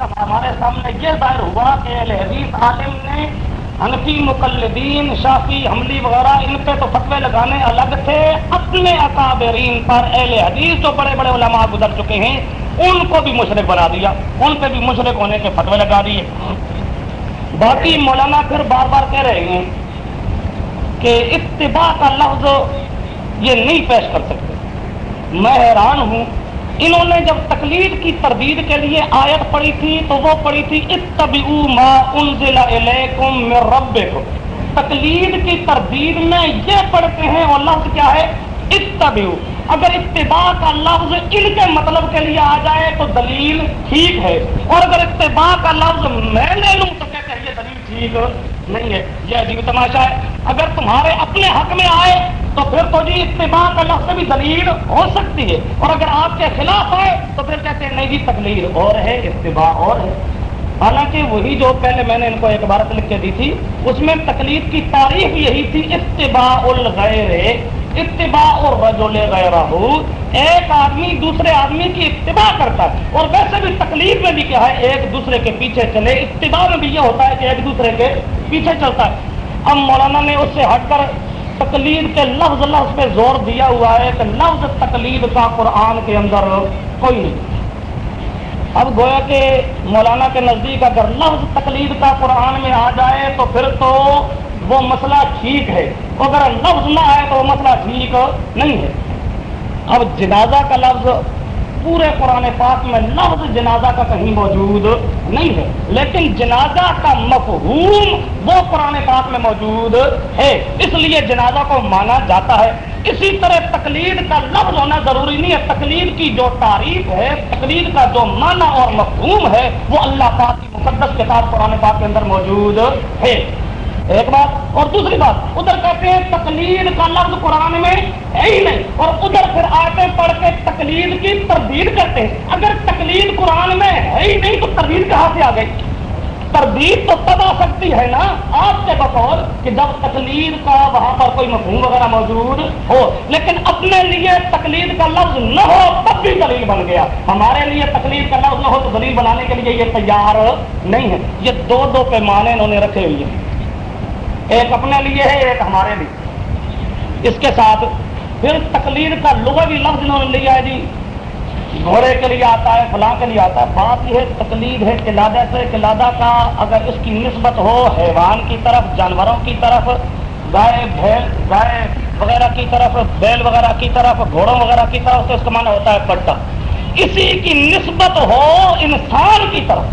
ہمارے سامنے یہ ظاہر ہوا کہ اہل حدیث عالم نے حنفی مقلدین، شافی، حملی وغیرہ، ان پہ تو فتوے لگانے الگ تھے۔ اپنے اکابرین پر اہل حدیث جو بڑے بڑے علماء گزر چکے ہیں، ان کو بھی مشرق بنا دیا۔ ان پہ بھی مشرق ہونے کے فتوے لگا دیے۔ باقی مولانا پھر بار بار کہہ رہے ہیں کہ اتباع کا لفظ یہ نہیں پیش کر سکتے۔ میں حیران ہوں انہوں نے جب تقلید کی تردید کے لیے آیت پڑھی تھی تو وہ پڑھی تھی، اتبعو ما انزل الیکم من ربکم۔ تقلید کی تردید میں یہ پڑھتے ہیں، اور لفظ کیا ہے؟ اتبعو۔ اگر اتباع کا لفظ ان کے مطلب کے لیے آ جائے تو دلیل ٹھیک ہے، اور اگر اتباع کا لفظ میں لے لوں تو کہتے ہیں یہ دلیل ٹھیک نہیں ہے، یہ عجیب تماشا ہے۔ اگر تمہارے اپنے حق میں آئے تو پھر تو جی اتباع کا لفظ بھی دلیل ہو سکتی ہے۔ اور اگر آپ کے خلاف آئے تو پھر کہتے ہیں نہیں جی تقلید اور ہے، اتباع اور ہے۔ حالانکہ وہی جو پہلے میں نے ان کو ایک عبارت لکھ کے دی تھی، اس میں تکلیف کی تعریف یہی تھی، اتباع الغیر۔ اتباع اور رجل غیرہ۔ ایک آدمی دوسرے آدمی کی اتباع کرتا ہے۔ اور ویسے بھی تکلیف میں بھی کیا ہے، ایک دوسرے کے پیچھے چلے۔ اتباع میں بھی یہ ہوتا ہے کہ ایک دوسرے کے پیچھے چلتا ہے۔ اب مولانا نے اس سے ہٹ کر تقلید کے لفظ لفظ پہ زور دیا ہوا ہے کہ لفظ تقلید کا قرآن کے اندر کوئی نہیں۔ اب گویا کہ مولانا کے نزدیک اگر لفظ تقلید کا قرآن میں آ جائے تو پھر تو وہ مسئلہ ٹھیک ہے۔ اگر لفظ نہ آئے تو وہ مسئلہ ٹھیک نہیں ہے۔ اب جنازہ کا لفظ پورے قرآن پاک میں لفظ جنازہ کا کہیں موجود نہیں ہے۔ لیکن جنازہ کا مفہوم وہ قرآن پاک میں موجود ہے۔ اس لیے جنازہ کو مانا جاتا ہے۔ اسی طرح تقلید کا لفظ ہونا ضروری نہیں ہے۔ تقلید کی جو تعریف ہے، تقلید کا جو معنی اور مفہوم ہے، وہ اللہ پاک کی مقدس کے ساتھ قرآن پاک کے اندر موجود ہے۔ ایک بات اور دوسری بات، ادھر کہتے ہیں تقلید کا لفظ قرآن میں ہے ہی نہیں، اور ادھر پھر آتے پڑھ کے تقلید کی تردید کرتے ہیں۔ اگر تقلید قرآن میں ہے ہی نہیں، تو تردید کہاں سے آ گئی؟ تردید تو تب آ سکتی ہے نا آپ کے بطور کہ جب تقلید کا وہاں پر کوئی مفہوم وغیرہ موجود ہو، لیکن اپنے لیے تقلید کا لفظ نہ ہو تب بھی دلیل بن گیا۔ ہمارے لیے تقلید کا لفظ نہ ہو تو دلیل بنانے کے لیے یہ تیار نہیں ہے۔ یہ دو دو پیمانے انہوں نے رکھے ہوئے ہیں۔ ایک اپنے لیے ہے، ایک ہمارے لیے۔ اس کے ساتھ پھر تقلید کا لغوی لفظ انہوں نے لیا ہے جی۔ گھوڑے کے لیے آتا ہے، فلاں کے لیے آتا ہے۔ بات یہ ہے، تقلید ہے قلادہ سے قلادہ کا اگر اس کی نسبت ہو حیوان کی طرف، جانوروں کی طرف، گائے، بھیل، گائے وغیرہ کی طرف، بیل وغیرہ کی طرف، گھوڑوں وغیرہ کی طرف تو اس کا معنی ہوتا ہے پٹا اسی کی نسبت ہو انسان کی طرف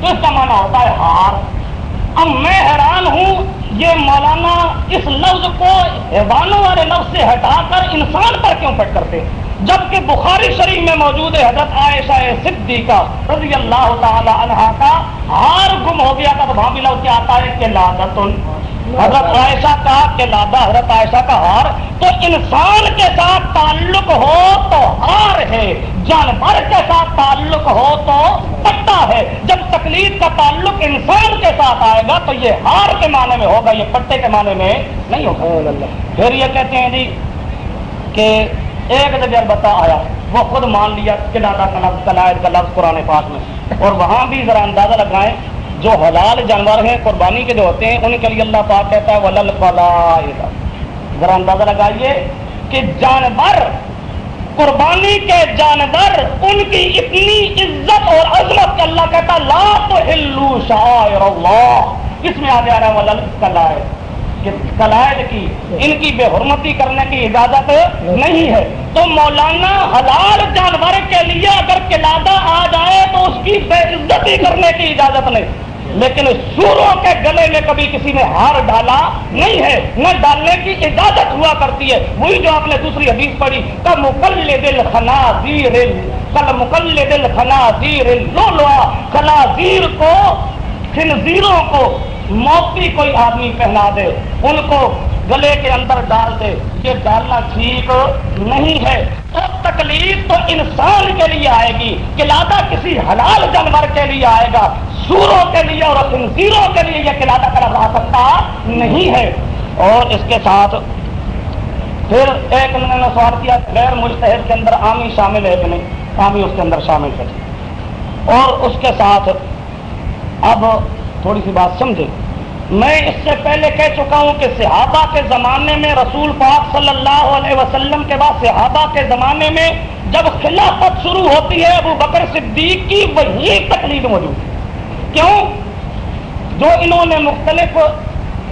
تو اس کا معنی ہوتا ہے ہار۔ اب میں حیران ہوں یہ مولانا اس لفظ کو حیوانوں والے لفظ سے ہٹا کر انسان پر کیوں پٹ کرتے جبکہ بخاری شریف میں موجود ہے، حضرت عائشہ صدیقہ رضی اللہ تعالی عنہ کا، ہار گم ہو گیا تھا تو بھابی لفظ کیا آتا ہے کہ لادت حضرت عائشہ کا کہ لادا حضرت عائشہ کا ہار تو انسان کے ساتھ تعلق ہو تو ہار ہے جانور کے ساتھ تعلق ہو تو پٹا ہے۔ جب تکلیف کا تعلق انسان کے ساتھ آئے گا تو یہ ہار کے معنی میں ہوگا یہ پٹے کے معنی میں نہیں ہوگا۔ پھر یہ کہتے ہیں جی کہ ایک جگہ بتا آیا وہ خود مان لیا کہ دادا کا لفظ کا لفظ قرآن پاک میں۔ اور وہاں بھی ذرا اندازہ لگائیں جو حلال جانور ہیں، قربانی کے جو ہوتے ہیں، ان کے لیے اللہ پاک کہتا ہے ولل ذرا اندازہ لگائیے کہ جانور، قربانی کے جانور، ان کی اتنی عزت اور عظمت اللہ کہتا لا تو ہلو شاعر اللہ اس میں آ جا رہا ہے ولل کلائد کی، ان کی بے حرمتی کرنے کی اجازت نہیں ہے۔ تو مولانا حلال جانور کے لیے اگر قلادہ آ جائے، تو اس کی بے عزتی کرنے کی اجازت نہیں۔ لیکن سوروں کے گلے میں کبھی کسی نے ہار ڈالا نہیں ہے۔ نہ ڈالنے کی اجازت ہوا کرتی ہے۔ وہی جو آپ نے دوسری حدیث پڑھی کل مکل دل خنا کل مکل دل خنا زیر لو زیر کو، خنزیروں کو موتی کوئی آدمی پہنا دے، ان کو گلے کے اندر ڈال دے۔ یہ ڈالنا ٹھیک نہیں ہے۔ تو تکلیف تو انسان کے لیے آئے گی، قلادہ کسی حلال جانور کے لیے آئے گا۔ سوروں کے لیے اور خنزیروں کے لیے یہ قلادہ کرا آ سکتا نہیں ہے۔ اور اس کے ساتھ پھر ایک نے سوال کیا، غیر مستحد کے اندر عامی شامل ہے کہ نہیں؟ عامی اس کے اندر شامل ہے۔ اور اس کے ساتھ اب تھوڑی سی بات سمجھے میں اس سے پہلے کہہ چکا ہوں کہ صحابہ کے زمانے میں رسول پاک صلی اللہ علیہ وسلم کے بعد صحابہ کے زمانے میں جب خلافت شروع ہوتی ہے، ابو بکر صدیق کی وہی تکلیف موجود ہے۔ کیوں؟ جو انہوں نے مختلف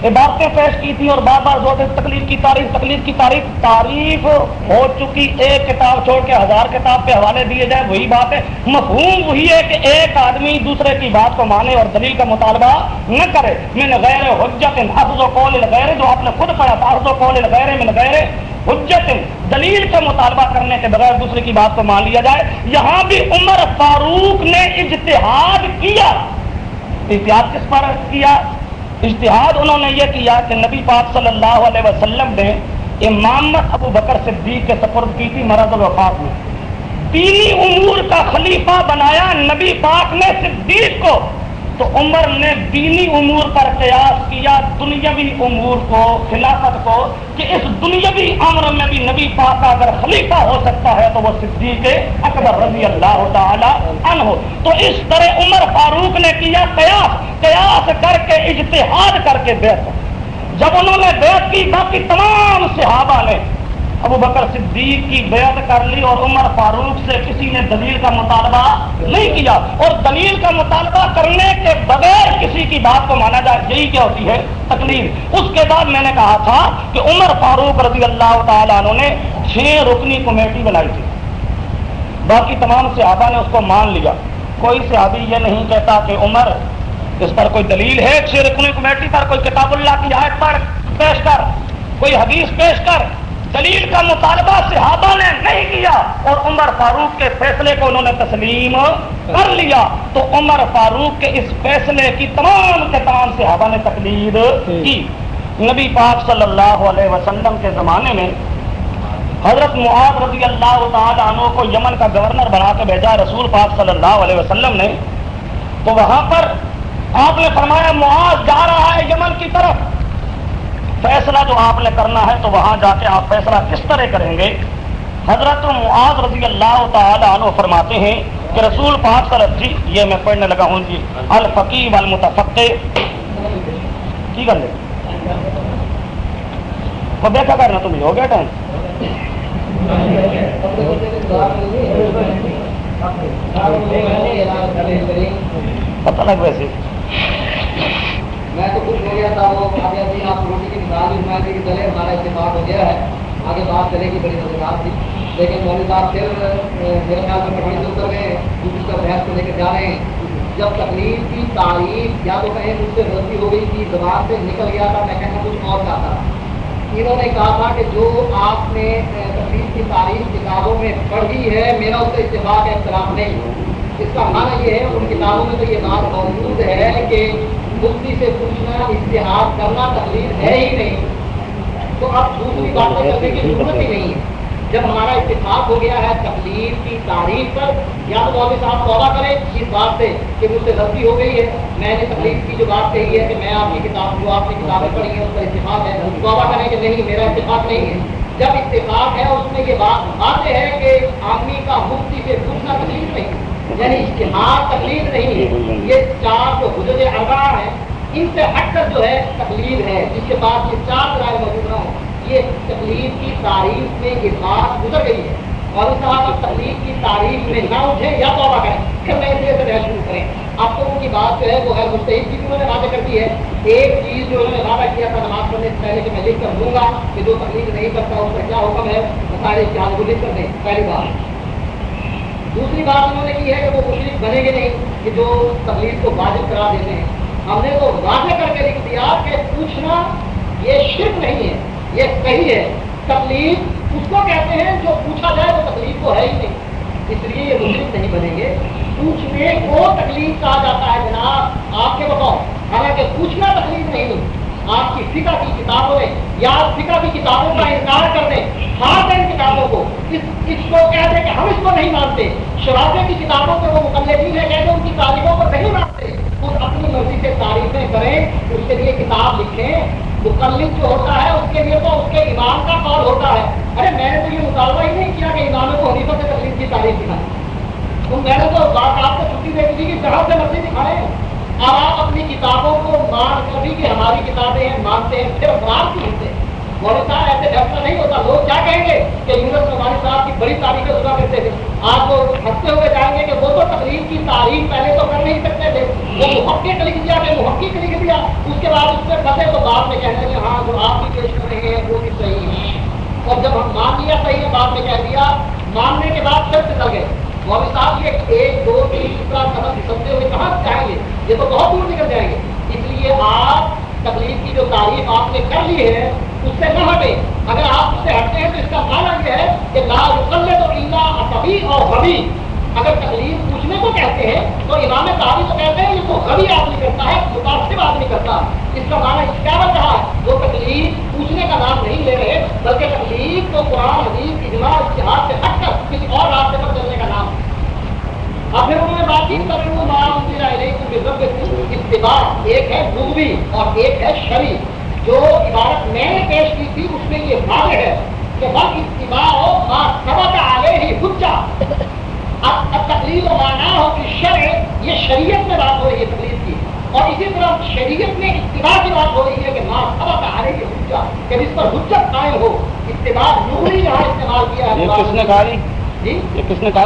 عبارتیں پیش کی تھی اور بار بار زور تکلیف کی تعریف تکلیف کی تعریف تعریف ہو چکی، ایک کتاب چھوڑ کے ہزار کتاب پہ حوالے دیے جائے وہی بات ہے۔ مفہوم وہی ہے کہ ایک آدمی دوسرے کی بات کو مانے اور دلیل کا مطالبہ نہ کرے۔ من غیر حجت حفظ و قول غیر جو آپ نے خود پڑھا تھا، حفظ و قول غیر من غیر حجت، دلیل کا مطالبہ کرنے کے بغیر دوسرے کی بات کو مان لیا جائے۔ یہاں بھی عمر فاروق نے اجتہاد کیا۔ احتیاط کس پر کیا؟ اجتہاد انہوں نے یہ کیا کہ نبی پاک صلی اللہ علیہ وسلم نے امامت ابو بکر صدیق کے سپرد کی تھی، مرض الوفات میں۔ تینی امور کا خلیفہ بنایا نبی پاک نے صدیق کو۔ تو عمر نے دینی امور پر قیاس کیا، دنیاوی امور کو، خلافت کو، کہ اس دنیاوی امر میں بھی نبی پاک اگر خلیفہ ہو سکتا ہے تو وہ صدیق اکبر رضی اللہ تعالی عنہ ہو۔ تو اس طرح عمر فاروق نے کیا قیاس قیاس کر کے، اجتہاد کر کے بیت جب انہوں نے بیت کی باقی تمام صحابہ نے ابو بکر صدیق کی بیعت کر لی اور عمر فاروق سے کسی نے دلیل کا مطالبہ نہیں کیا اور دلیل کا مطالبہ کرنے کے بغیر کسی کی بات کو مانا جائے یہی کیا ہوتی ہے تکلیف اس کے بعد میں نے کہا تھا کہ عمر فاروق رضی اللہ تعالیٰ عنہ نے چھ رکنی کمیٹی بنائی تھی باقی تمام صحابہ نے اس کو مان لیا کوئی صحابی یہ نہیں کہتا کہ عمر اس پر کوئی دلیل ہے چھ رکنی کمیٹی پر کوئی کتاب اللہ کی آیت پر پیش کر کوئی حدیث پیش کر دلیل کا مطالبہ صحابہ نے نہیں کیا اور عمر فاروق کے فیصلے کو انہوں نے تسلیم کر لیا تو عمر فاروق کے اس فیصلے کی تمام کے تمام صحابہ نے تقلید کی۔ نبی پاک صلی اللہ علیہ وسلم کے زمانے میں حضرت معاذ رضی اللہ تعالیٰ عنہ کو یمن کا گورنر بنا کے بھیجا رسول پاک صلی اللہ علیہ وسلم نے تو وہاں پر آپ نے فرمایا معاذ جا رہا ہے یمن کی طرف۔ فیصلہ جو آپ نے کرنا ہے تو وہاں جا کے آپ فیصلہ کس طرح کریں گے؟ حضرت معاذ رضی اللہ تعالی عنہ فرماتے ہیں کہ رسول پاک صلی جی یہ میں پڑھنے لگا ہوں جی الفقی المتفق کی کر لیں وہ دیکھا کرنا تمہیں ہو گیا ٹائم؟ پتہ لگ ویسے۔ میں تو خوش ہو گیا تھا، وہ آگے ابھی آپ روٹی کی مثال بھی سنائے تھے کہ چلے، ہمارا اتفاق ہو گیا ہے۔ آگے بات چلے گی، بڑی مزیدار تھی۔ لیکن مولوی صاحب پھر میرے خیال میں پڑھائی سے اتر گئے دوسری کا بحث کو لے کے جا رہے ہیں۔ جب تکلیف کی تعریف یا تو کہیں مجھ سے غلطی ہو گئی تھی، زبان سے نکل گیا تھا، میں کہنا کچھ اور چاہتا انہوں نے کہا تھا کہ جو آپ نے تکلیف کی تعریف کتابوں میں پڑھی ہے، میرا اس سے اتفاق اختلاف نہیں۔ اس کا معنی یہ ہے، ان کتابوں میں تو یہ بات موجود ہے کہ مفتی سے پوچھنا اشتہار کرنا تکلیف ہے ہی نہیں۔ تو اب دوسری باتیں کرنے کی ضرورت ہی نہیں ہے۔ جب ہمارا اتفاق ہو گیا ہے تکلیف کی تعریف پر یا تو مولوی صاحب توبہ کریں اس بات سے کہ مجھ سے غلطی ہو گئی ہے۔ میں نے تکلیف کی جو بات کہی ہے کہ میں آپ کی کتاب جو آپ نے کتابیں پڑھی ہیں اس کا اتفاق ہے۔ توبہ کریں کہ نہیں میرا اتفاق نہیں ہے۔ جب اتفاق ہے اس میں یہ بات واضح ہے کہ آدمی کا مفتی سے پوچھنا تکلیف نہیں۔ یعنی اشتہار تکلیف نہیں ہے۔ یہ چار جو حجت اربا ہیں ان سے ہٹ کر جو ہے تکلیف ہے جس کے بعد یہ چار رائے موجود نہ ہوں۔ یہ تکلیف کی تعریف میں یہ بات گزر گئی ہے۔ اور اس طرح تکلیف کی تعریف میں نہ اٹھے یا توبہ کریں پھر میں اس سے شروع کریں۔ اب تو ان کی بات جو ہے وہ ہے مستحد کی انہوں نے وعدہ کر دی ہے۔ ایک چیز جو انہوں نے وعدہ کیا تھا نماز پڑھنے سے پہلے کہ میں لکھ کر دوں گا کہ جو تکلیف نہیں کرتا اس کا کیا حکم ہے؟ سارے اتحاد کو لکھ کر دیں۔ پہلی بات۔ دوسری بات انہوں نے کی ہے کہ وہ مشرق بنے گے نہیں، کہ جو تکلیف کو واجب کرا دیتے ہیں۔ ہم نے تو واضح کر کے لکھ دیا کہ پوچھنا یہ شرک نہیں ہے، یہ صحیح ہے۔ تکلیف اس کو کہتے ہیں جو پوچھا جائے وہ تکلیف تو ہے ہی نہیں۔ اس لیے یہ مشرق نہیں بنیں گے۔ پوچھنے کو تکلیف کہا جاتا ہے جناب، آپ کے بتاؤ حالانکہ پوچھنا تکلیف نہیں۔ آپ کی فکر کی کتابوں میں یا فکر کی کتابوں کا انکار کر دیں، ہار دیں کتابوں کو۔ اس اس کو کہہ دیں کہ ہم اس کو نہیں مانتے۔ شرابے کی کتابوں کے وہ مقلدین ہے کہتے ان کی تعریفوں کو نہیں مانتے۔ خود اپنی مرضی سے تعریفیں کریں، اس کے لیے کتاب لکھیں۔ مقلد جو ہوتا ہے، اس کے لیے تو اس کے امام کا قول ہوتا ہے۔ ارے، میں نے تو یہ مطالبہ ہی نہیں کیا کہ امام کو حریفہ سے تکلیف کی تعریف دکھائی تو میں نے تو بات آپ کو چھٹی دے دی کہ جہاں سے مرضی دکھائے اب آپ اپنی کتابوں کو مان کر بھی کہ ہماری کتابیں ہیں، مانتے ہیں پھر مان کی ہوتے ہیں۔ مولوی صاحب ایسے فیصلہ نہیں ہوتا۔ لوگ کیا کہیں گے کہ یونس نعمانی صاحب کی بڑی تاریخیں سنا کرتے تھے۔ آپ ہنستے ہوئے جائیں گے کہ وہ تو تقریب کی تاریخ پہلے تو کر نہیں سکتے تھے۔ وہ محقق لکھ دیا کہ محقق لکھ دیا۔ اس کے بعد اس پہ پھنسے تو بعد میں کہنے لگے ہاں جو آپ بھی پیش کر رہے ہیں، وہ بھی صحیح ہے اور جب ہم مان لیا، صحیح ہے، بعد میں کہہ دیا۔ ماننے کے بعد پھر سے چل گئے۔ مولوی صاحب یہ ایک، دو، تین اس طرح قدم سمجھتے ہوئے کہاں جائیں گے؟ یہ تو بہت دور نکل جائیں گے۔ اس لیے آپ تکلیف کی جو تعریف آپ نے کر لی ہے، اس سے نہ ہٹے اگر آپ اس سے ہٹتے ہیں تو اس کا معنی یہ ہے کہ لا رسل تو اللہ کبھی اور غبی۔ اگر تکلیف پوچھنے کو کہتے ہیں، تو امام تعبی تو کہتے ہیں، یہ تو غبی آدمی کرتا ہے متاثر آدمی کرتا ہے۔ اس کا معنی اس کیا بن رہا ہے؟ وہ تکلیف پوچھنے کا نام نہیں لے رہے، بلکہ تکلیف تو قرآن حدیث اجماع اشتہار سے ہٹ کر کسی اور راستے پر چلنے کا نام پھر انہوں نے بات کی اتباع ایک ہے لغوی اور ایک ہے شریع جو عبارت میں نے پیش کی تھی اس میں یہ واضح ہے کہ بس اتباع سبق آگے ہی حجا اب تقلید و مانا ہو کہ شرع یہ شریعت میں بات ہو رہی ہے تقلید کی۔ اور اسی طرح شریعت میں اتباع کی بات ہو رہی ہے کہ ماں سبق آگے ہی حجا کہ جس پر حجت قائم ہو اتباع لغوی یہاں استعمال کیا ہے۔ کس نے کہا جی؟ یہ کس نے کہا؟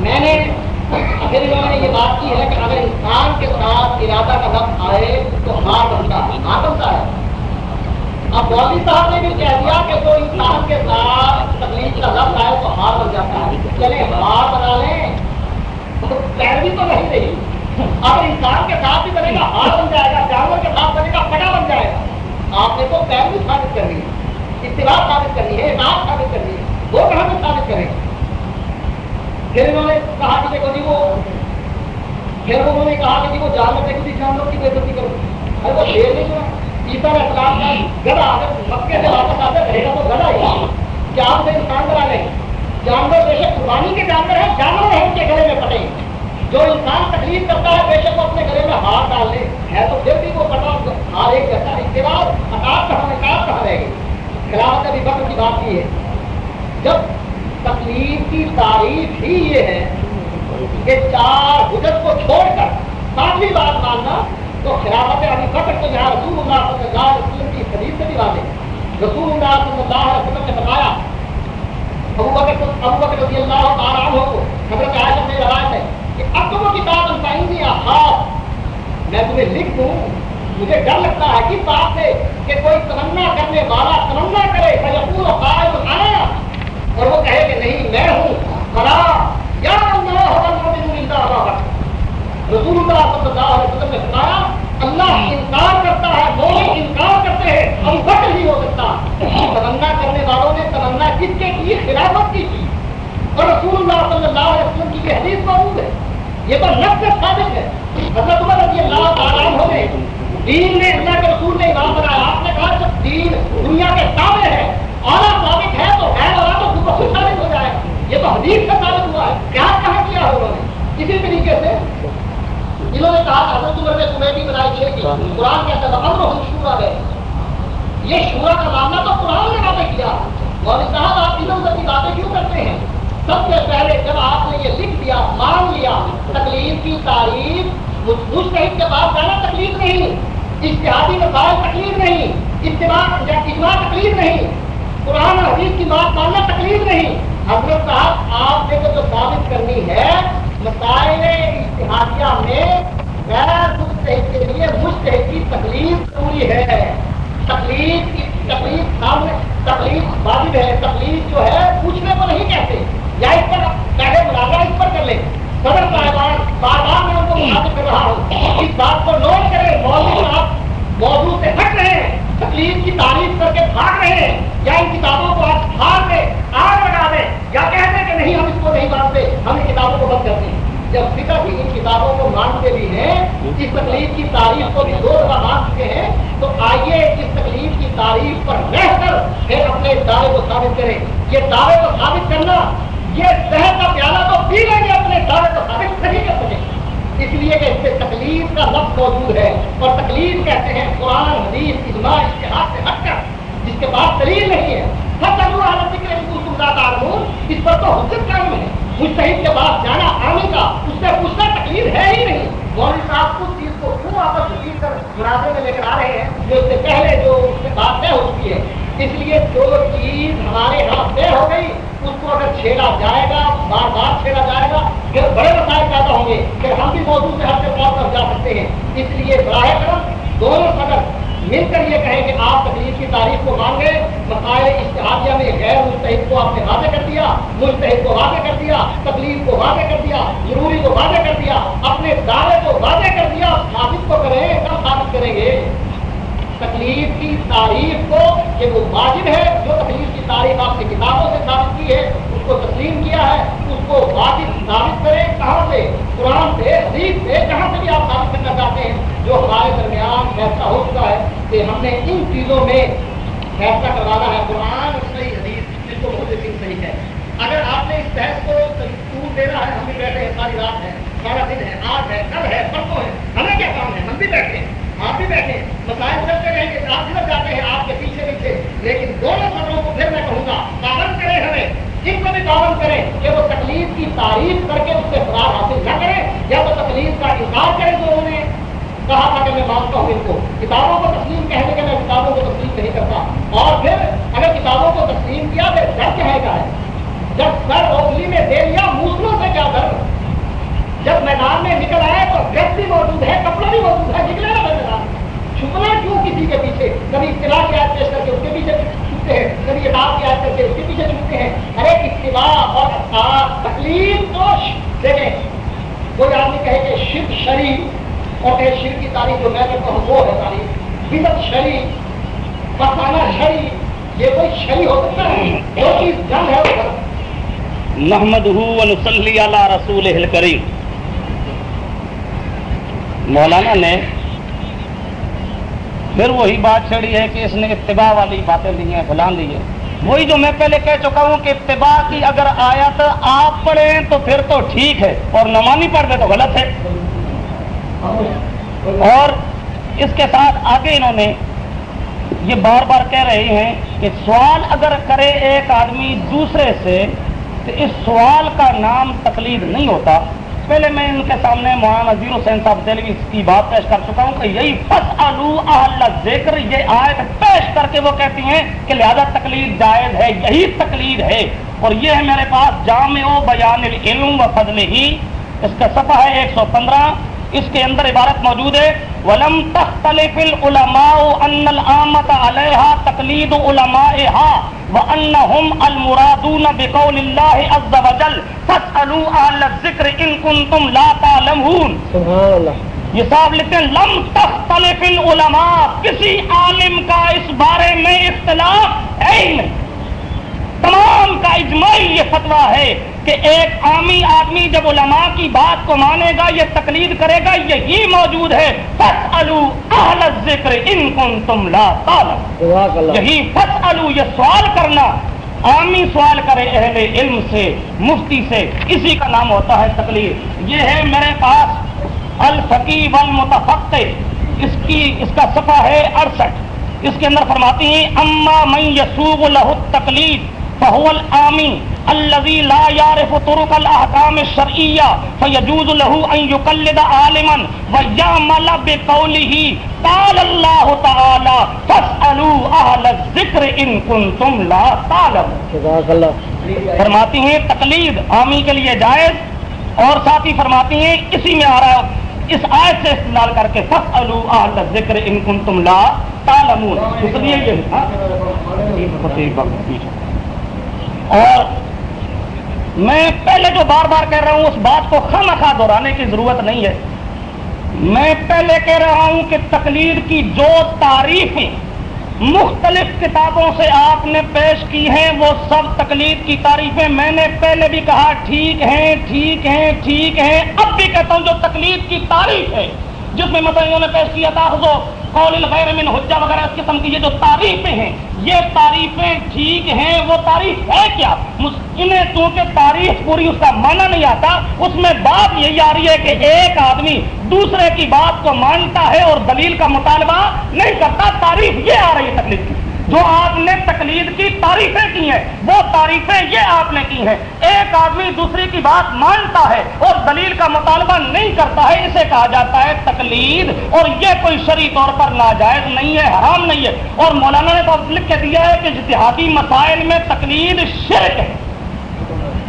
میں نے یہ بات کی ہے کہ اگر انسان کے ساتھ ارادہ کا لفظ آئے تو ہار بنتا ہے ہار بنتا ہے۔ اب مودی صاحب نے بھی کہہ دیا کہ جو انسان کے ساتھ تکلیف کا لفظ آئے تو ہار بن جاتا ہے۔ چلے ہار بنا لیں۔ پیروی تو نہیں رہی اگر انسان کے ساتھ بھی بنے گا، ہاتھ بن جائے گا، جانور کے ساتھ بنے گا پٹا بن جائے گا۔ آپ نے تو پیروی ثابت کرنی ہے اتباع ثابت کرنی ہے اعتماد ثابت کرنی ہے وہ کہاں سے ثابت کریں گے پھر انہوں نے کہا کہ دیکھو جی وہ پھر انہوں نے کہا کہ جی وہ جانور دیکھو جی جانور کی بےزتی کرو۔ ارے وہ شیر نہیں ہوا عیسا علیہ السلام کا گدا اگر مکے سے واپس آتے رہے گا تو گدا ہی کیا آپ سے انسان بنا لیں جانور بے شک قربانی کے جانور ہیں جانور ہیں ان کے گلے میں پٹیں گے جو انسان تکلیف کرتا ہے، بے شک وہ اپنے گلے میں ہاتھ ڈال لے۔ ہے تو پھر بھی وہ پتا ہار ایک جیسا اس کے بعد اکاب کہاں نکاب کہاں رہے گی خلافت ابھی بکر کی بات کی ہے۔ جب تکلیف کی تعریف ہی یہ ہے کہ چار حجت کو چھوڑ کر پانچویں بات ماننا، تو خلافت ابھی بکر تو یہاں رسول اللہ صلی اللہ علیہ وسلم کی حدیث سے بھی واضح رسول اللہ صلی اللہ علیہ وسلم نے بتایا، ابو بکر ابو بکر رضی اللہ تعالیٰ عنہ کو، حضرت عائشہ سے روایت ہے۔ کہ اب تو وہ کتاب انسانی ہاتھ میں تمہیں لکھ دوں، مجھے ڈر لگتا ہے کس بات سے کہ کوئی تمنا کرنے والا تمنا کرے، فیقول قائد انا اور وہ کہے کہ نہیں، میں ہوں، فلا، یا اللہ المؤمن الا ابا رسول اللہ صلی اللہ علیہ وسلم نے فرمایا، اللہ انکار کرتا ہے، مومن انکار کرتے ہیں ابو بکر ہی ہو سکتا۔ تمنا کرنے والوں نے تمنا کس کے کی خلافت کی تھی اور رسول اللہ صلی اللہ علیہ وسلم کی یہ حدیث موجود ہے یہ تو نفس ثابت ہے۔ حضرت عمر رضی اللہ تعالیٰ ہو گئے دین نے اللہ کے رسول نے امام بنایا۔ آپ نے کہا جب دین دنیا کے تابع ہے، اعلیٰ ثابت ہے تو ہے والا تو خود بخود ثابت ہو جائے۔ یہ تو حدیث سے ثابت ہوا ہے۔ کیا کہاں کیا ہے انہوں نے؟ اسی طریقے سے انہوں نے کہا حضرت عمر نے کمیٹی بنائی ہے کہ قرآن کہتا ہے امر ہم شورا گئے یہ شورا کا معاملہ تو قرآن نے واقع کیا مولوی صاحب آپ ادھر ادھر کی باتیں کیوں کرتے ہیں؟ سب سے پہلے جب آپ نے یہ لکھ دیا مان لیا، تکلیف کی تعریف مستحد کے پاس جانا تکلیف نہیں اشتہادی مسائل تکلیف نہیں، اجتماع اجماع تکلیف نہیں، قرآن حدیث کی بات ماننا تکلیف نہیں۔ حضرت صاحب، آپ نے جو ثابت کرنی ہے، مسائل اشتہادیہ میں غیر مستحد کے لیے مستحد کی تکلیف ضروری ہے۔ تکلیف کی تکلیف سامنے تکلیف واجب ہے، تکلیف جو ہے، پوچھنے کو نہیں کہتے۔ یا اس پر پہلے مناظرہ اس پر کر لیں صدر صاحبان بار بار میں ان کو مخاطب کر رہا ہوں۔ اس بات کو نوٹ کریں۔ موضوع صاحب موضوع سے ہٹ رہے ہیں۔ تکلیف کی تعریف کر کے بھاگ رہے ہیں۔ یا ان کتابوں کو آج پھاڑ دیں آگ لگا دیں۔ یا کہہ دیں کہ نہیں، ہم اس کو نہیں مانتے۔ ہم ان کتابوں کو بند کرتے ہیں۔ جب فکر بھی ان کتابوں کو مانتے بھی ہیں، اس تکلیف کی تعریف کو بھی دو دفعہ مان چکے ہیں، تو آئیے اس تکلیف کی تعریف پر رہ کر پھر اپنے دعوے کو ثابت کریں۔ یہ دعوے کو ثابت کرنا یہ شہر کا پیالہ تو پی لیں گے اپنے دعوے کو ثابت نہیں کر سکیں۔ اس لیے کہ اس میں تکلیف کا لفظ موجود ہے اور تکلیف کہتے ہیں قرآن، حدیث، اجماع اشتہار سے ہٹ کر، جس کے پاس دلیل نہیں ہے۔ سب اس پر تو حجت قائم ہے۔ مستحد کے پاس جانا آنے کا، اس سے پوچھنا تکلیف ہے ہی نہیں۔ مولوی صاحب اس چیز کو کیوں واپس جدید کر مناظر میں لے کر آ رہے ہیں؟ جو اس سے پہلے جو اس سے بات طے ہو چکی ہے۔ اس لیے جو چیز ہمارے یہاں طے ہو گئی۔ کو اگر چھیڑا جائے گا، بار بار چھیڑا جائے گا پھر بڑے مسائل پیدا ہوں گے پھر ہم بھی موضوع سے ہر کے طور پر جا سکتے ہیں۔ اس لیے براہ کرم دونوں صدر مل کر یہ کہیں کہ آپ تقریب کی تاریخ کو مان گئے، مسائل اشتہادیہ میں غیر مستحد کو آپ نے واضح کر دیا مستحد کو واضح کر دیا، تکلیف کو واضح کر دیا، ضروری کو واضح کر دیا، اپنے دعوے کو واضح کر دیا، ثابت کو کریں کب ثابت کریں گے۔ تکلیف کی تعریف کو کہ وہ واجب ہے، جو تکلیف کی تعریف آپ نے کتابوں سے ثابت کی ہے، اس کو تسلیم کیا ہے، اس کو واجب ثابت کریں کہاں سے؟ قرآن سے، حدیث سے، جہاں سے بھی آپ ثابت کرنا چاہتے ہیں، جو ہمارے درمیان فیصلہ ہو چکا ہے کہ ہم نے ان چیزوں میں فیصلہ کروانا ہے، قرآن صحیح حدیث جس کو بہت صحیح ہے اگر آپ نے اس بحث کو ٹور دینا ہے ہم بھی بیٹھے ہیں ساری رات ہے سارا دن ہے آج ہے کل ہے پرسوں ہے ہمیں کیا کام ہے ہم بھی بیٹھے ہیں آپ بھی بیٹھے مسائل چلتے رہیں گے آپ بھی جاتے ہیں آپ کے پیچھے پیچھے لیکن دونوں خبروں کو پھر میں کہوں گا پابند کریں ہمیں ان کو بھی پابند کریں کہ وہ تکلیف کی تعریف کر کے اس سے فرار حاصل نہ کریں یا تو تکلیف کا انکار کریں جو انہوں نے کہا تھا کہ میں مانتا ہوں ان کو۔ کتابوں کو تسلیم کہنے کے میں کتابوں کو تسلیم نہیں کرتا۔ اور پھر اگر کتابوں کو تسلیم کیا پھر ڈر کہے گا ہے؟ جب سر روزلی میں دے لیا موسلوں سے کیا ڈر جب میدان میں نکل آئے تو ڈریس بھی موجود ہے کپڑا بھی موجود ہے نکلے نا میدان چھپنا کیوں کسی کے پیچھے؟ کبھی اطلاع کی یاد پیش کر کے اس کے پیچھے چھپتے ہیں، کبھی اداب کی یاد کر کے اس کے پیچھے چھپتے ہیں۔ ہر ایک اور تکلیف تو دیکھیں، کوئی آدمی کہے کہ شرک شریف اور کہ شرک کی تاریخ جو میں کہتا ہوں وہ ہے تاریخ۔ بدت شریف پسانا شریف یہ کوئی شریف ہو سکتا ہے؟ جو چیز جنگ ہے وہ۔ محمد ونسلی علی رسول کریم مولانا نے پھر وہی بات چھڑی ہے کہ اس نے اتباع والی باتیں لی ہیں، فلان لی ہے وہی جو میں پہلے کہہ چکا ہوں کہ اتباع کی اگر آیت آپ پڑھیں تو پھر تو ٹھیک ہے، اور نمانی پڑھ دے تو غلط ہے۔ اور اس کے ساتھ آگے انہوں نے یہ بار بار کہہ رہے ہیں کہ سوال اگر کرے ایک آدمی دوسرے سے، تو اس سوال کا نام تقلید نہیں ہوتا۔ پہلے میں ان کے سامنے مولانا نظیر حسین صاحب دہلوی کی بات پیش کر چکا ہوں کہ یہی فس الو ذکر یہ آیت پیش کر کے وہ کہتی ہیں کہ لہذا تقلید جائز ہے، یہی تقلید ہے۔ اور یہ ہے میرے پاس جامع و بیان العلم و فضل ہی۔ اس کا صفحہ ہے ایک سو پندرہ۔ اس کے اندر عبارت موجود ہے ولم تختلف العلماء ان العامت علیہا تقلید علمائها وانهم المرادون بقول الله عز وجل فاسالوا اهل الذکر ان کنتم لا تعلمون۔ سبحان اللہ۔ یہ صاحب لکھتے ہیں لم تختلف العلماء کسی عالم کا اس بارے میں اختلاف ہے ہی نہیں تمام کا اجماعی یہ فتویٰ ہے۔ کہ ایک عامی آدمی جب علماء کی بات کو مانے گا یہ تقلید کرے گا یہی موجود ہے۔ ذکر ان کن تم لا یہی یہ سوال کرنا۔ عامی سوال کرے اہل علم سے مفتی سے۔ اسی کا نام ہوتا ہے تقلید۔ یہ ہے میرے پاس الفقی والمتفق اس کی اس کا صفحہ ہے اڑسٹھ۔ اس کے اندر فرماتی ہیں اما من یسوغ لہ التقلید فهو الآمین الذي لا يعرف طرق الاحکام الشرعیہ فيجوز له ان يقلد عالما ويعمل بقوله قال الله تعالى فاسألوا اهل الذکر ان كنتم لا تعلمون. فرماتی ہیں تقلید عامی کے لیے جائز اور ساتھ ہی فرماتی ہیں اسی میں آ رہا ہے اس آیت سے استعمال کر کے فاسألوا اهل الذکر ان كنتم لا تعلمون۔ اس لیے یہ۔ ہاں۔ اور میں پہلے جو بار بار کہہ رہا ہوں، اس بات کو خم خواہ دہرانے کی ضرورت نہیں ہے۔ میں پہلے کہہ رہا ہوں کہ تقلید کی جو تعریفیں مختلف کتابوں سے آپ نے پیش کی ہیں، وہ سب تقلید کی تعریفیں میں نے پہلے بھی کہا، ٹھیک ہیں ٹھیک ہیں ٹھیک ہیں۔ اب بھی کہتا ہوں جو تقلید کی تعریف ہے، جس میں مطلب انہوں نے پیش کیا تھا قول الغیر من حجہ وغیرہ اس قسم کی یہ جو تعریفیں ہیں، یہ تعریفیں ٹھیک ہیں، وہ تعریف ہے کیا؟ انہیں چونکہ تعریف پوری اس کا معنی نہیں آتا، اس میں بات یہی آ رہی ہے کہ ایک آدمی دوسرے کی بات کو مانتا ہے اور دلیل کا مطالبہ نہیں کرتا، تعریف یہ آ رہی ہے تکلیف کی۔ جو آپ نے تقلید کی تعریفیں کی ہیں، وہ تعریفیں یہ آپ نے کی ہیں۔ ایک آدمی دوسری کی بات مانتا ہے اور دلیل کا مطالبہ نہیں کرتا ہے، اسے کہا جاتا ہے تقلید، اور یہ کوئی شرعی طور پر ناجائز نہیں ہے، حرام نہیں ہے۔ اور مولانا نے تو لکھ کے دیا ہے کہ اتحادی مسائل میں تقلید شرک ہے۔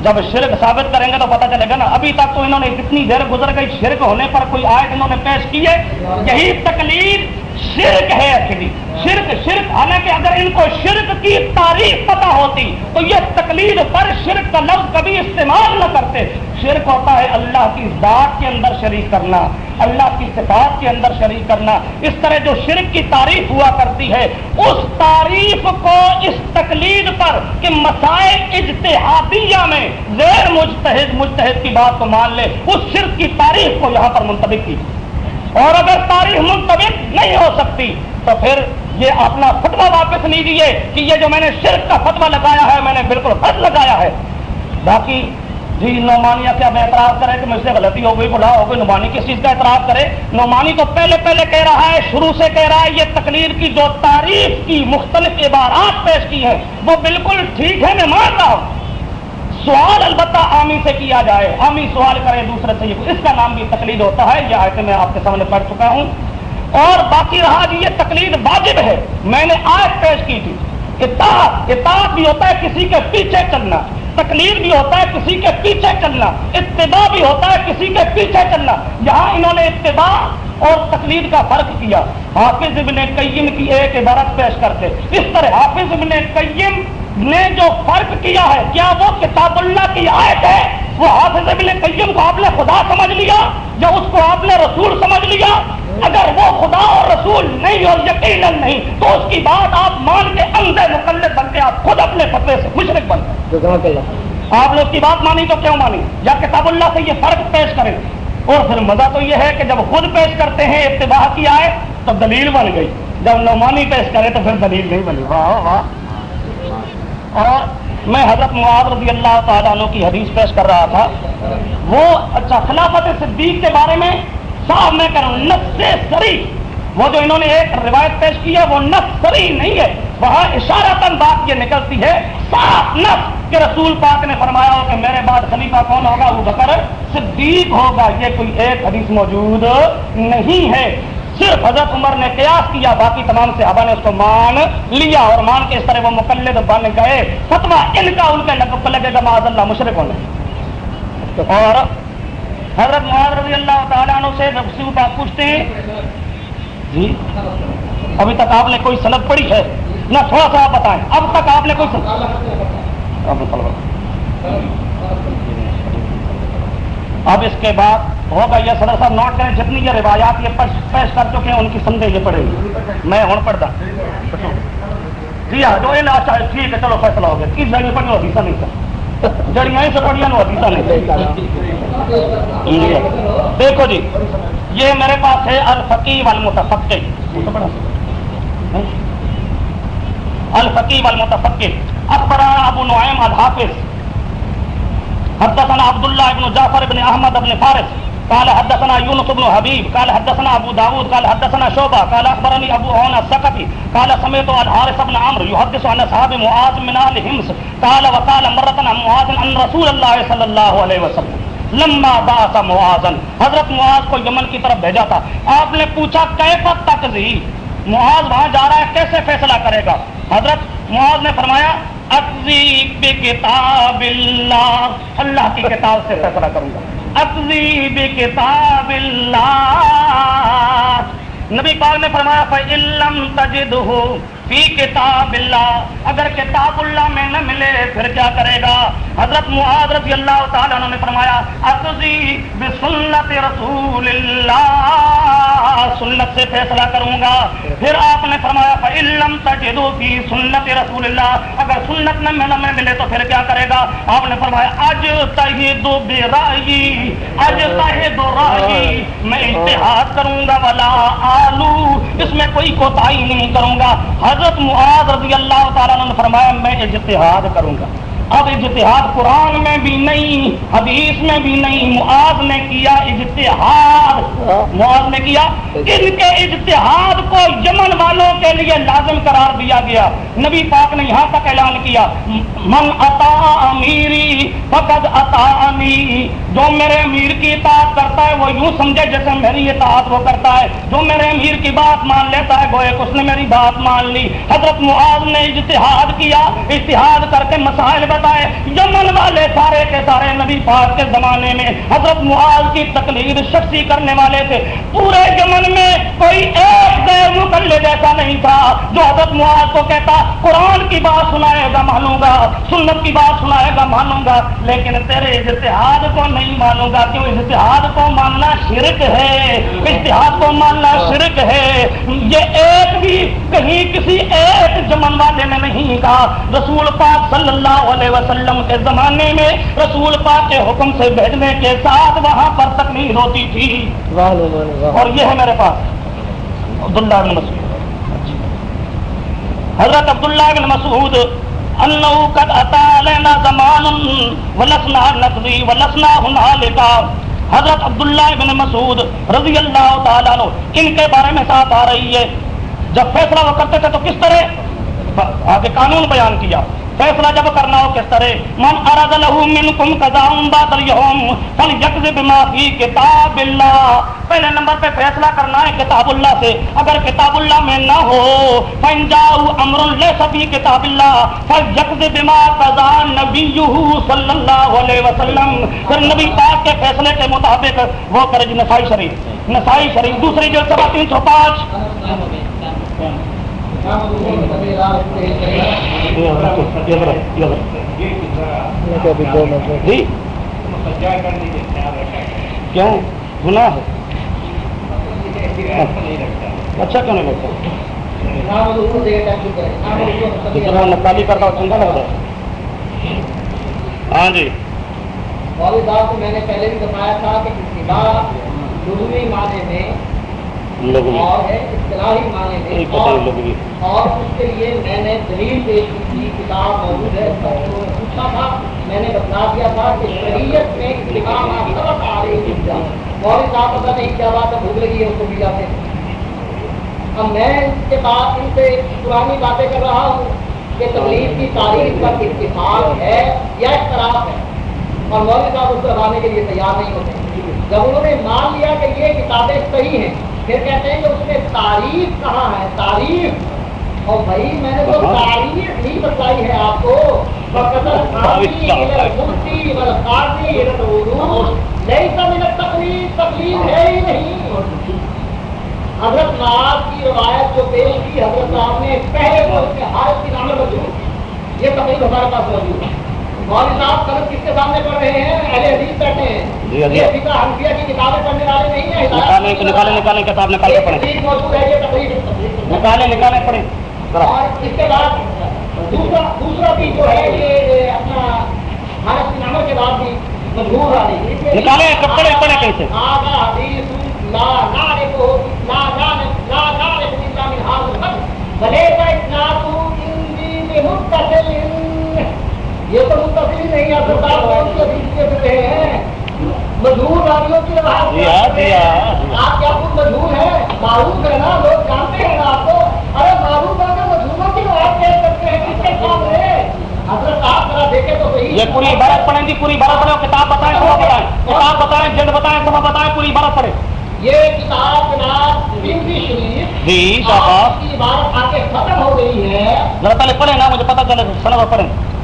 جب شرک ثابت کریں گے تو پتہ چلے گا نا، ابھی تک تو انہوں نے کتنی دیر گزر گئی، شرک ہونے پر کوئی آئے انہوں نے پیش کی ہے؟ یہی تکلیف شرک ہے ایکچولی شرک شرک، حالانکہ اگر ان کو شرک کی تعریف پتہ ہوتی، تو یہ تکلیف پر شرک کا لفظ کبھی استعمال نہ کرتے۔ شرک ہوتا ہے اللہ کی ذات کے اندر شریک کرنا، اللہ کی صفات کے اندر شریک کرنا۔ اس طرح جو شرک کی تعریف ہوا کرتی ہے، اس تعریف کو اس تکلیف پر کہ مسائل اجتہادیہ میں غیر مجتہد مجتہد کی بات کو مان لے، اس شرک کی تعریف کو یہاں پر منتبک کی اور اگر تاریخ منتبک نہیں ہو سکتی، تو پھر یہ اپنا فتوا واپس لیجیے کہ یہ جو میں نے شرک کا فتوا لگایا ہے، میں نے بالکل حد لگایا ہے۔ باقی جی نعمانیہ کیا میں اعتراف کرے کہ مجھ سے غلطی ہو گئی بلا ہو گئی، نعمانی کس چیز کا اعتراف کرے؟ نعمانی تو پہلے پہلے کہہ رہا ہے، شروع سے کہہ رہا ہے، یہ تقریر کی جو تعریف کی مختلف عبارات پیش کی ہیں، وہ بالکل ٹھیک ہے، میں مان رہا ہوں۔ سوال البتہ عامی سے کیا جائے؟ عامی سوال کرے دوسرے سے۔ اس کا نام بھی تقلید ہوتا ہے، یہ آیت میں آپ کے سامنے پڑھ چکا ہوں۔ اور باقی رہا جی یہ تقلید واجب ہے۔ میں نے آج پیش کی تھی۔ اطاعت اطاعت بھی ہوتا ہے کسی کے پیچھے چلنا۔ تقلید بھی ہوتا ہے کسی کے پیچھے چلنا۔ اتباع بھی ہوتا ہے کسی کے پیچھے چلنا۔ یہاں انہوں نے اتباع اور تقلید کا فرق کیا۔ حافظ ابن قیم کی ایک عبارت پیش کرتے۔ اس طرح حافظ ابن قیم نے جو فرق کیا ہے کیا وہ کتاب اللہ کی آیت ہے؟ وہ حافظ ابن قیم کو آپ نے خدا سمجھ لیا؟ یا اس کو آپ نے رسول سمجھ لیا؟ اگر وہ خدا اور رسول نہیں اور یقیناً نہیں تو اس کی بات آپ مان کے اندر مقلد بن کے آپ خود اپنے فتوے سے مشرق بن آپ نے اس کی بات مانی تو کیوں مانی؟ یا کتاب اللہ سے یہ فرق پیش کریں؟ اور پھر مزہ تو یہ ہے کہ جب خود پیش کرتے ہیں اتباع کی آئے تو دلیل بن گئی۔ جب نعمانی پیش کرے تو پھر دلیل نہیں بنی۔ واہ واہ۔ اور میں حضرت معاذ رضی اللہ تعالیٰ عنہ کی حدیث پیش کر رہا تھا، وہ اچھا خلافت صدیق کے بارے میں صاحب میں کروں نفس سری وہ جو انہوں نے ایک روایت پیش کی ہے، وہ نفس سری نہیں ہے۔ وہاں اشارہ بات یہ نکلتی ہے، صاف نفس کہ رسول پاک نے فرمایا ہو کہ میرے بعد خلیفہ کون ہوگا؟ وہ بکر صدیق ہوگا۔ یہ کوئی ایک حدیث موجود نہیں ہے۔ صرف حضرت عمر نے قیاس کیا، باقی تمام صحابہ نے اس کو مان لیا اور مان کے اس طرح وہ مقلد بن گئے۔ فتوا ان کا ان کے لگے گا، معاذ اللہ مشرق ہونے اور حضرت محمد رضی اللہ تعالیٰ عنہ سے پوچھتے ہیں جی ابھی تک آپ نے کوئی سند پڑھی ہے؟ نہ، تھوڑا سا آپ بتائیں۔ اب تک آپ نے کوئی سند اب اس کے بعد ہوگا یہ صدر صاحب نوٹ کریں جتنی یہ روایات یہ پیش کر چکے ہیں، ان کی سندے یہ پڑے گی میں ہوں پڑھتا جی ہاں جو اچھا ٹھیک ہے، چلو فیصلہ ہو گیا۔ کس جگہ پڑھی حدیثہ نہیں تھا جڑیاں سے پڑھیا نو حدیثہ نہیں دیکھو جی یہ میرے پاس ہے الفقی والمتفقی الفقی والمتفقی اکبر ابو نعیم الحافظ۔ حدثنا عبد الله بن جعفر بن احمد بن فارس۔ قال حدثنا يونس بن حبيب، قال حدثنا ابو داود، قال حدثنا شعبة، قال اخبرني ابو عون الثقفي قال سمعت الحارث بن عمرو يحدث عن اصحاب معاذ من اهل حمص قال وقال مرة عن معاذ عن رسول الله صلى الله عليه وسلم، لما بعث معاذ حضرت معاذ کو یمن کی طرف بھیجا تھا۔ آپ نے پوچھا، کیف تقضی جی؟ معاذ وہاں جا رہا ہے، کیسے فیصلہ کرے گا؟ حضرت معاذ نے فرمایا کتاب اللہ اللہ کی کتاب سے فیصلہ کروں گا۔ کتاب اللہ نبی پاک نے فرمایا فَإِلَّمْ تَجِدْهُ فی کتاب اللہ، اگر کتاب اللہ میں نہ ملے پھر کیا کرے گا؟ حضرت معاذ رضی اللہ تعالیٰ نے فرمایا، اقضی بسنت رسول اللہ، سنت سے فیصلہ کروں گا۔ پھر آپ نے فرمایا فعلم تجدو فی سنت رسول اللہ اگر سنت نہ میں نہ میں ملے تو پھر کیا کرے گا؟ آپ نے فرمایا اج تہید بے رائی اج تہید رائی میں اتحاد کروں گا والا آلو، اس میں کوئی کوتاہی نہیں کروں گا۔ حضرت معاذ رضی اللہ تعالیٰ نے فرمایا میں اجتہاد کروں گا۔ اب اجتہاد قرآن میں بھی نہیں، حدیث میں بھی نہیں، معاذ نے کیا اجتہاد۔ معاذ نے کیا؟ ان کے اجتہاد کو یمن والوں کے لیے لازم قرار دیا گیا۔ نبی پاک نے یہاں تک اعلان کیا، من عطا امیری فقد عطا امی جو میرے امیر کی اطاعت کرتا ہے، وہ یوں سمجھے جیسے میری اطاعت وہ کرتا ہے۔ جو میرے امیر کی بات مان لیتا ہے، گوئے اس نے میری بات مان لی۔ حضرت معاذ نے اجتہاد کیا۔ اجتہاد کر کے مسائل بتائے یمن والے سارے کے سارے نبی پاک کے زمانے میں حضرت معاذ کی تقلید شخصی کرنے والے تھے۔ پورے یمن میں کوئی ایک غیر مقلد ایسا نہیں تھا جو حضرت معاذ کو کہتا، قرآن کی بات سنائے گا، مانوں گا، سنت کی بات سنائے گا، مانوں گا۔ لیکن تیرے اجتہاد کو نہیں مانوں گا، کیوں؟ اجتہاد کو ماننا شرک ہے۔ اجتہاد کو ماننا شرک ہے۔ یہ ایک بھی کہیں کسی ایک جمن والے نے نہیں کہا۔ رسول پاک صلی اللہ علیہ علیہ وسلم کے زمانے میں رسول پاک کے حکم سے بھیجنے کے ساتھ وہاں پر تکلیف ہوتی تھی۔ اور یہ ہے میرے پاس عبداللہ بن مسعود۔ حضرت عبداللہ بن مسعود، انہو قد اتا لینا زمان ولسنا نقضی ولسنا ہنالکا۔ حضرت عبداللہ بن مسعود رضی اللہ تعالیٰ عنہ، ان کے بارے میں ساتھ آ رہی ہے۔ جب فیصلہ وہ کرتے تھے تو کس طرح؟ آگے قانون بیان کیا۔ فیصلہ جب کرنا ہو کس طرح؟ من اراد له منکم قضاء بعد اليوم فليكذب بما في کتاب اللہ۔ پہلے نمبر پہ فیصلہ کرنا ہے کتاب اللہ سے۔ اگر کتاب اللہ میں نہ ہو فان جاءوا امر ليس في كتاب الله فليكذب بما قضى نبيه صلی اللہ علیہ وسلم۔ پھر نبی پاک کے فیصلے کے مطابق وہ کرے جی نسائی شریف۔ نسائی شریف، دوسری جلد سبا تین سو پانچ۔ جی کیوں؟ گناہ ہے۔ اچھا کیوں نہیں لگتا جتنا نقالی کرتا ہوں چنگا لگتا ہے۔ ہاں جی۔ مولوی صاحب کو میں نے پہلے بھی بتایا تھا کہ ابتدا لغوی معنی میں لغوی اور ایک پتہ لغوی اس کے لیے میں نے دلیل پیش کی کتاب موجود ہے۔ پوچھا تھا میں نے بتا دیا تھا کہ شریعت میں کتاب سبق آ رہی ہے مولوی صاحب پتہ نہیں کیا بات ہے بھوک لگی ہے اس کو بھی جاتے۔ اب میں اس کے بعد ان سے پرانی باتیں کر رہا ہوں کہ تکلیف کی تاریخ پر اتفاق ہے یا اختلاف ہے۔ اور مولوی صاحب اس کو ہٹانے کے لیے تیار نہیں ہوتے۔ جب انہوں نے مان لیا کہ یہ کتابیں صحیح ہیں پھر کہتے ہیں کہ اس میں تاریخ کہاں ہے؟ تاریخ! اور بھائی میں نے تو تاریخ نہیں بتائی ہے آپ کو۔ تکلیف تکلیف ہے ہی نہیں۔ حضرت نواز کی روایت جو پیش کی حضرت صاحب نے پہلے تو اس کے حالت کی نام موجود یہ تقریب ہمارے پاس موجود ہے۔ مولوی صاحب کل کس کے سامنے پڑھ رہے ہیں؟ اہل حدیث بیٹھے جی، ہیں حدیث۔ یہ فقہ حنفیہ کی کتابیں پڑھنے والے نہیں ہیں نکالیں تو نکالیں نکالیں کتاب نکال کے پڑھیں۔ موجود ہے یہ تقریب نکالیں نکالیں پڑھیں۔ ذرا۔ اور اس کے بعد دوسرا دوسرا بھی جو ہے یہ اپنا حالت نامہ کے بعد بھی مجبور آ رہی ہے نکالیں کپڑے پڑھیں کیسے آگا حدیث لا نعرف لا نعرف لا نعرف الا من هذا الخط وليس اسناد عندي بمتصل یہ تو ہی نہیں ہے سرکار کون ہیں۔ مجہور راویوں کی جی ہاں، جی ہاں، جی ہاں۔ آپ کیا خود مجہور ہے معروف ہے نا لوگ جانتے ہیں نا آپ کو۔ ارے معروف ہے کہ مجہوروں کی روایت پیش کرتے ہیں؟ کس کے سامنے حضرت آپ ذرا دیکھیں تو صحیح یہ پوری عبارت پڑھیں گی پوری عبارت پڑھیں کتاب بتائیں بتائیں۔ کتاب بتائیں جلد بتائیں سبا بتائیں پوری عبارت پڑھیں یہ کتاب جناب شریف جی کی عبارت آ کے ختم ہو گئی ہے۔ ذرا پہلے پڑھیں نا مجھے پتا چلے پڑھیں۔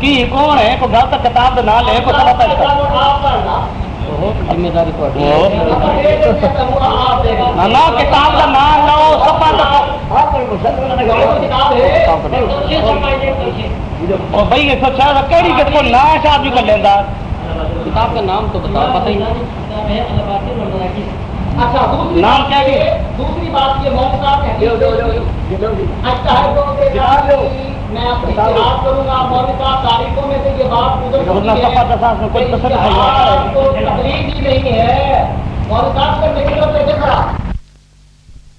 کی کون ہے؟ کوئی غلط کتاب کا نام لے کوئی ذمہ داری نہ کا لو بھائی کہڑی نہ کر لینا کتاب کا نام تو بتا پتہ ہی نہیں۔ اچھا دوسری نام بات کیا؟ دوسری بات یہ مولوی صاحب میں اپنی اجتہاد کروں گا صاحب تاریخوں میں سے یہ بات گزر ورنہ چکی ہے سفر دسا میں کوئی کہ قسم